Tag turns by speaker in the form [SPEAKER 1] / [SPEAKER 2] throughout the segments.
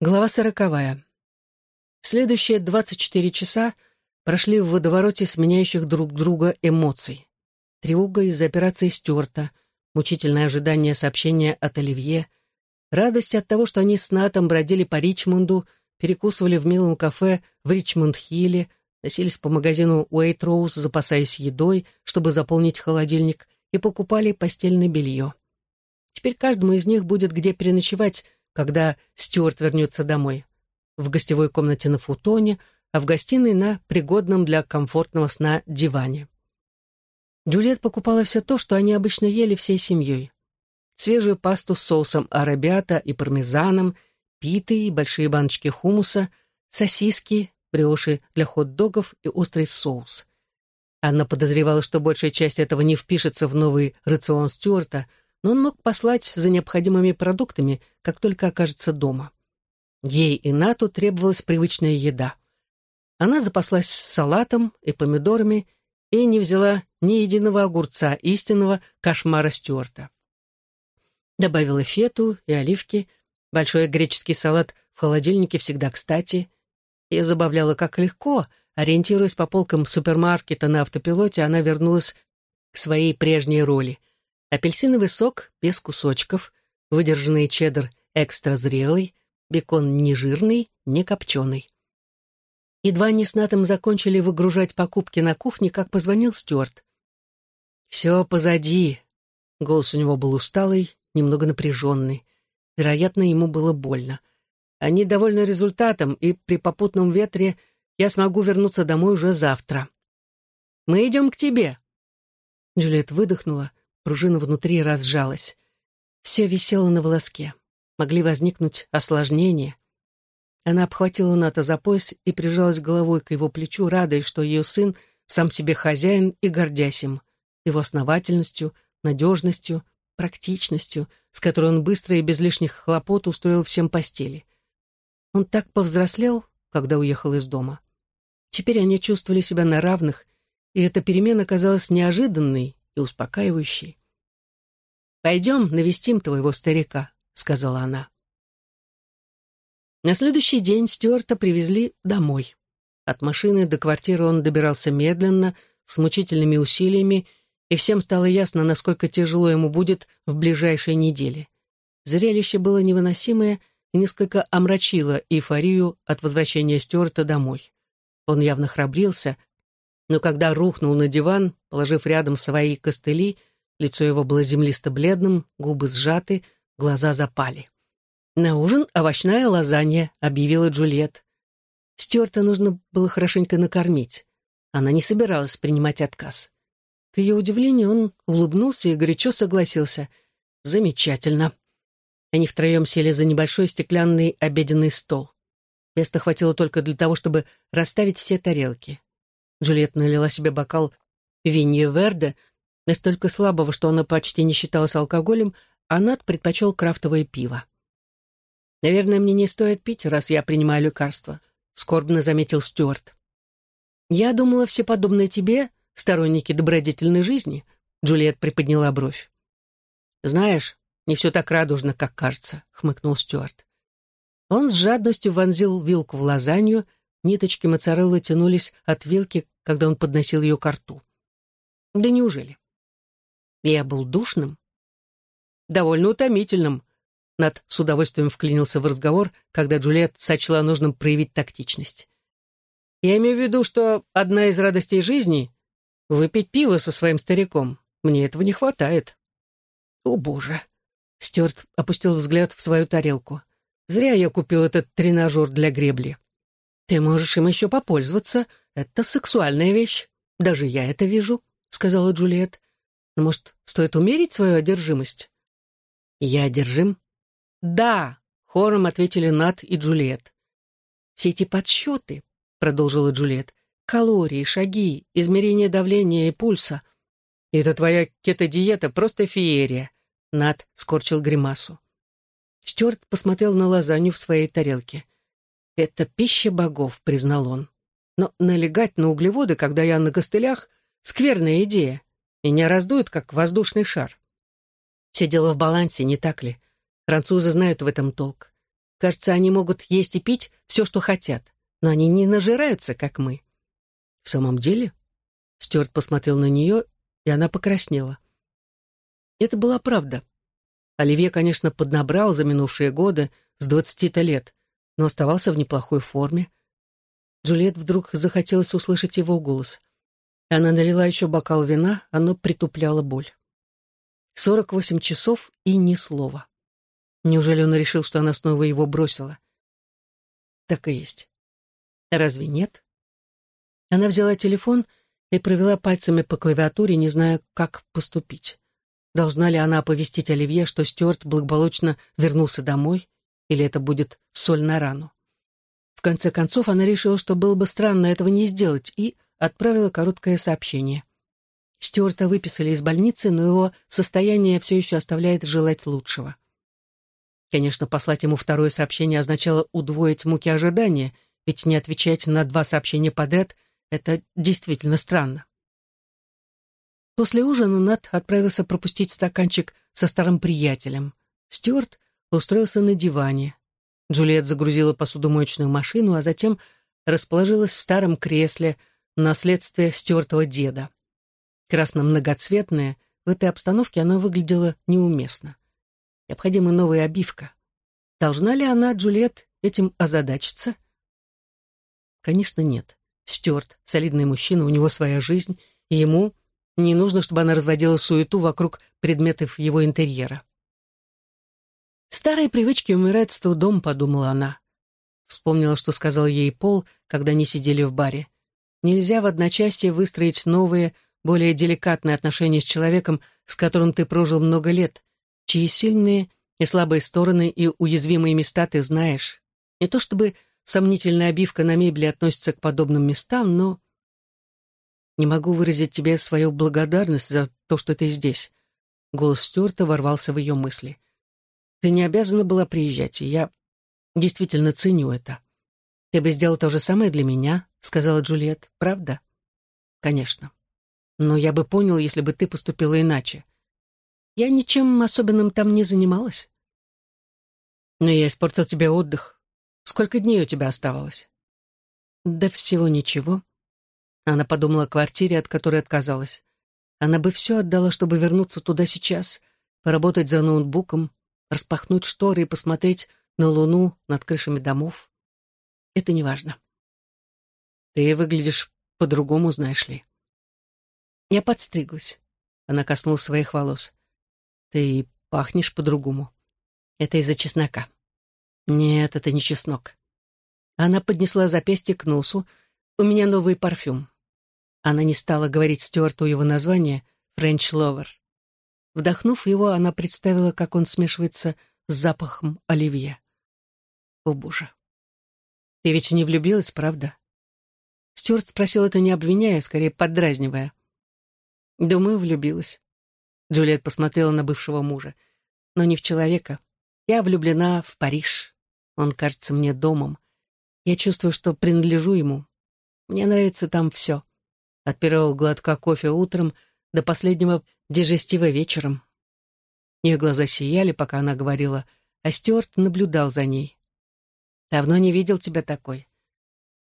[SPEAKER 1] Глава сороковая. Следующие 24 часа прошли в водовороте сменяющих друг друга эмоций. Тревога из-за операции Стюарта, мучительное ожидание сообщения от Оливье, радость от того, что они с Натом бродили по Ричмонду, перекусывали в милом кафе в Ричмонд-Хилле, носились по магазину Уэйтроуз, запасаясь едой, чтобы заполнить холодильник, и покупали постельное белье. Теперь каждому из них будет где переночевать, когда Стюарт вернется домой. В гостевой комнате на футоне, а в гостиной на пригодном для комфортного сна диване. Джульет покупала все то, что они обычно ели всей семьей. Свежую пасту с соусом арабиата и пармезаном, питы и большие баночки хумуса, сосиски, бриоши для хот-догов и острый соус. Анна подозревала, что большая часть этого не впишется в новый рацион Стюарта — но он мог послать за необходимыми продуктами, как только окажется дома. Ей и Нату требовалась привычная еда. Она запаслась салатом и помидорами и не взяла ни единого огурца истинного кошмара Стюарта. Добавила фету и оливки, большой греческий салат в холодильнике всегда кстати. Ее забавляло, как легко, ориентируясь по полкам супермаркета на автопилоте, она вернулась к своей прежней роли — апельсиновый сок без кусочков, выдержанный чеддер экстра зрелый, бекон не жирный, не копченый. Едва они с Натом закончили выгружать покупки на кухне, как позвонил Стюарт. «Все позади». Голос у него был усталый, немного напряженный. Вероятно, ему было больно. Они довольны результатом, и при попутном ветре я смогу вернуться домой уже завтра. «Мы идем к тебе». Джульет выдохнула, Пружина внутри разжалась. Все висело на волоске. Могли возникнуть осложнения. Она обхватила Ната за пояс и прижалась головой к его плечу, радуясь, что ее сын сам себе хозяин и гордясь им, его основательностью, надежностью, практичностью, с которой он быстро и без лишних хлопот устроил всем постели. Он так повзрослел, когда уехал из дома. Теперь они чувствовали себя на равных, и эта перемена казалась неожиданной и успокаивающей. «Пойдем навестим твоего старика», — сказала она. На следующий день Стюарта привезли домой. От машины до квартиры он добирался медленно, с мучительными усилиями, и всем стало ясно, насколько тяжело ему будет в ближайшие недели. Зрелище было невыносимое и несколько омрачило эйфорию от возвращения Стюарта домой. Он явно храбрился, но когда рухнул на диван, положив рядом свои костыли, Лицо его было землисто-бледным, губы сжаты, глаза запали. «На ужин овощная лазанья», — объявила Джульет. Стюарта нужно было хорошенько накормить. Она не собиралась принимать отказ. К ее удивлению, он улыбнулся и горячо согласился. «Замечательно». Они втроем сели за небольшой стеклянный обеденный стол. Места хватило только для того, чтобы расставить все тарелки. Джульет налила себе бокал винье верде, настолько слабого, что она почти не считалась алкоголем, а Над предпочел крафтовое пиво. «Наверное, мне не стоит пить, раз я принимаю лекарства», — скорбно заметил Стюарт. «Я думала, все подобные тебе, сторонники добродетельной жизни», — Джульет приподняла бровь. «Знаешь, не все так радужно, как кажется», — хмыкнул Стюарт. Он с жадностью вонзил вилку в лазанью, ниточки моцареллы тянулись от вилки, когда он подносил ее к рту. «Да неужели?» Я был душным? Довольно утомительным. Над с удовольствием вклинился в разговор, когда Джульет сочла нужным проявить тактичность. Я имею в виду, что одна из радостей жизни — выпить пиво со своим стариком. Мне этого не хватает. О, боже! Стюарт опустил взгляд в свою тарелку. Зря я купил этот тренажер для гребли. Ты можешь им еще попользоваться. Это сексуальная вещь. Даже я это вижу, — сказала Джульет. Может, стоит умерить свою одержимость? Я одержим? Да, хором ответили Нат и Джульет. Все эти подсчеты, продолжила Джульет, калории, шаги, измерение давления и пульса. Это твоя кето-диета просто феерия. Нат скорчил гримасу. Стюарт посмотрел на лазанью в своей тарелке. «Это пища богов», — признал он. «Но налегать на углеводы, когда я на костылях, — скверная идея. Меня раздует, как воздушный шар. Все дело в балансе, не так ли? Французы знают в этом толк. Кажется, они могут есть и пить все, что хотят, но они не нажираются, как мы. В самом деле? Стюарт посмотрел на нее, и она покраснела. Это была правда. Оливье, конечно, поднабрал за минувшие годы, с двадцати-то лет, но оставался в неплохой форме. Джульет вдруг захотелось услышать его голос. Она налила еще бокал вина, оно притупляло боль. Сорок восемь часов и ни слова. Неужели он решил, что она снова его бросила? Так и есть. Разве нет? Она взяла телефон и провела пальцами по клавиатуре, не зная, как поступить. Должна ли она оповестить Оливье, что Стюарт благополучно вернулся домой, или это будет соль на рану? В конце концов, она решила, что было бы странно этого не сделать, и отправила короткое сообщение. Стюарта выписали из больницы, но его состояние все еще оставляет желать лучшего. Конечно, послать ему второе сообщение означало удвоить муки ожидания, ведь не отвечать на два сообщения подряд — это действительно странно. После ужина Нат отправился пропустить стаканчик со старым приятелем. Стюарт устроился на диване. Джульет загрузила посудомоечную машину, а затем расположилась в старом кресле, наследствие Стюартова деда. Красно-многоцветная, в этой обстановке она выглядела неуместно. Необходима новая обивка. Должна ли она, Джульет, этим озадачиться? Конечно, нет. Стюарт — солидный мужчина, у него своя жизнь, и ему не нужно, чтобы она разводила суету вокруг предметов его интерьера. «Старые привычки умирают с трудом», — подумала она. Вспомнила, что сказал ей Пол, когда они сидели в баре. «Нельзя в одночасье выстроить новые, более деликатные отношения с человеком, с которым ты прожил много лет, чьи сильные и слабые стороны и уязвимые места ты знаешь. Не то чтобы сомнительная обивка на мебели относится к подобным местам, но не могу выразить тебе свою благодарность за то, что ты здесь». Голос Стюарта ворвался в ее мысли. «Ты не обязана была приезжать, и я действительно ценю это. Ты бы сделал то же самое для меня», — сказала Джульет. «Правда?» «Конечно. Но я бы понял, если бы ты поступила иначе. Я ничем особенным там не занималась. Но я испортил тебе отдых. Сколько дней у тебя оставалось?» «Да всего ничего», она подумала о квартире, от которой отказалась. Она бы все отдала, чтобы вернуться туда сейчас, поработать за ноутбуком, распахнуть шторы и посмотреть на луну над крышами домов. Это не важно. Ты выглядишь по-другому, знаешь ли. Я подстриглась. Она коснулась своих волос. Ты пахнешь по-другому. Это из-за чеснока. Нет, это не чеснок. Она поднесла запястье к носу. У меня новый парфюм. Она не стала говорить Стюарту его название «Френч Ловер». Вдохнув его, она представила, как он смешивается с запахом оливье. О, боже. Ты ведь не влюбилась, правда? Стюарт спросил это не обвиняя, скорее поддразнивая. Думаю, влюбилась. Джульет посмотрела на бывшего мужа. Но не в человека. Я влюблена в Париж. Он кажется мне домом. Я чувствую, что принадлежу ему. Мне нравится там все от первого глотка кофе утром до последнего дежестива вечером. Ее глаза сияли, пока она говорила, а Стюарт наблюдал за ней. «Давно не видел тебя такой.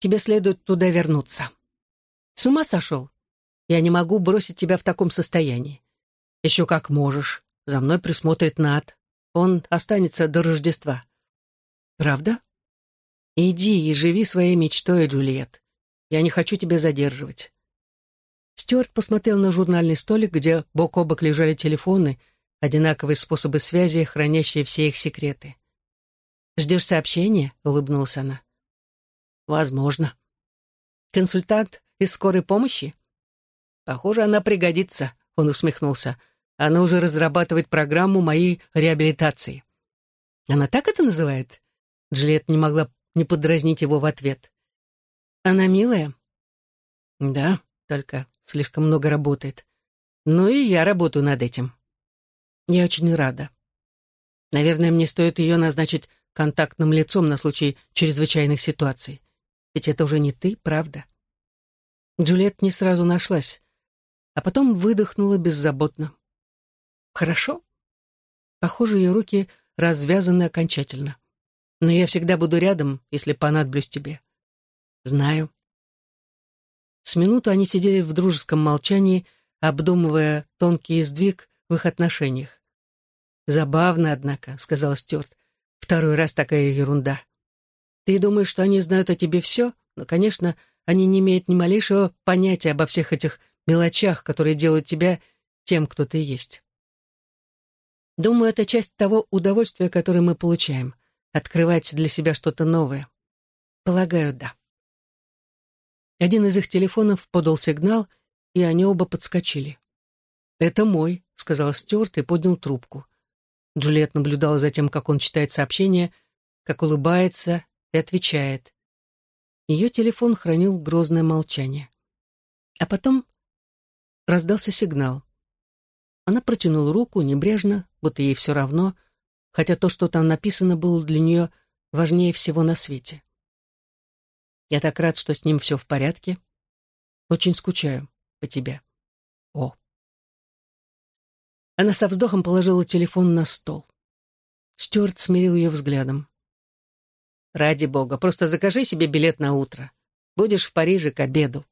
[SPEAKER 1] Тебе следует туда вернуться. С ума сошел? Я не могу бросить тебя в таком состоянии. Еще как можешь. За мной присмотрит Над. Он останется до Рождества. Правда? Иди и живи своей мечтой, Джульет. Я не хочу тебя задерживать. Стюарт посмотрел на журнальный столик, где бок о бок лежали телефоны, одинаковые способы связи, хранящие все их секреты. «Ждешь сообщения?» — улыбнулась она. «Возможно». «Консультант из скорой помощи?» «Похоже, она пригодится», — он усмехнулся. «Она уже разрабатывает программу моей реабилитации». «Она так это называет?» Джульет не могла не подразнить его в ответ. «Она милая?» «Да, только слишком много работает. Ну и я работаю над этим. Я очень рада. Наверное, мне стоит ее назначить контактным лицом на случай чрезвычайных ситуаций. Ведь это уже не ты, правда? Джульет не сразу нашлась, а потом выдохнула беззаботно. Хорошо. Похоже, ее руки развязаны окончательно. Но я всегда буду рядом, если понадоблюсь тебе. Знаю. С минуту они сидели в дружеском молчании, обдумывая тонкий сдвиг в их отношениях. «Забавно, однако», — сказал Стюарт. «Второй раз такая ерунда. Ты думаешь, что они знают о тебе все? Но, конечно, они не имеют ни малейшего понятия обо всех этих мелочах, которые делают тебя тем, кто ты есть. Думаю, это часть того удовольствия, которое мы получаем. Открывать для себя что-то новое. Полагаю, да. Один из их телефонов подал сигнал, и они оба подскочили. «Это мой», — сказал Стюарт и поднял трубку. Джульет наблюдала за тем, как он читает сообщение, как улыбается и отвечает. Ее телефон хранил грозное молчание. А потом раздался сигнал. Она протянула руку небрежно, будто ей все равно, хотя то, что там написано, было для нее важнее всего на свете. Я так рад, что с ним все в порядке. Очень скучаю по тебе. Она со вздохом положила телефон на стол. Стюарт смирил ее взглядом. «Ради бога, просто закажи себе билет на утро. Будешь в Париже к обеду».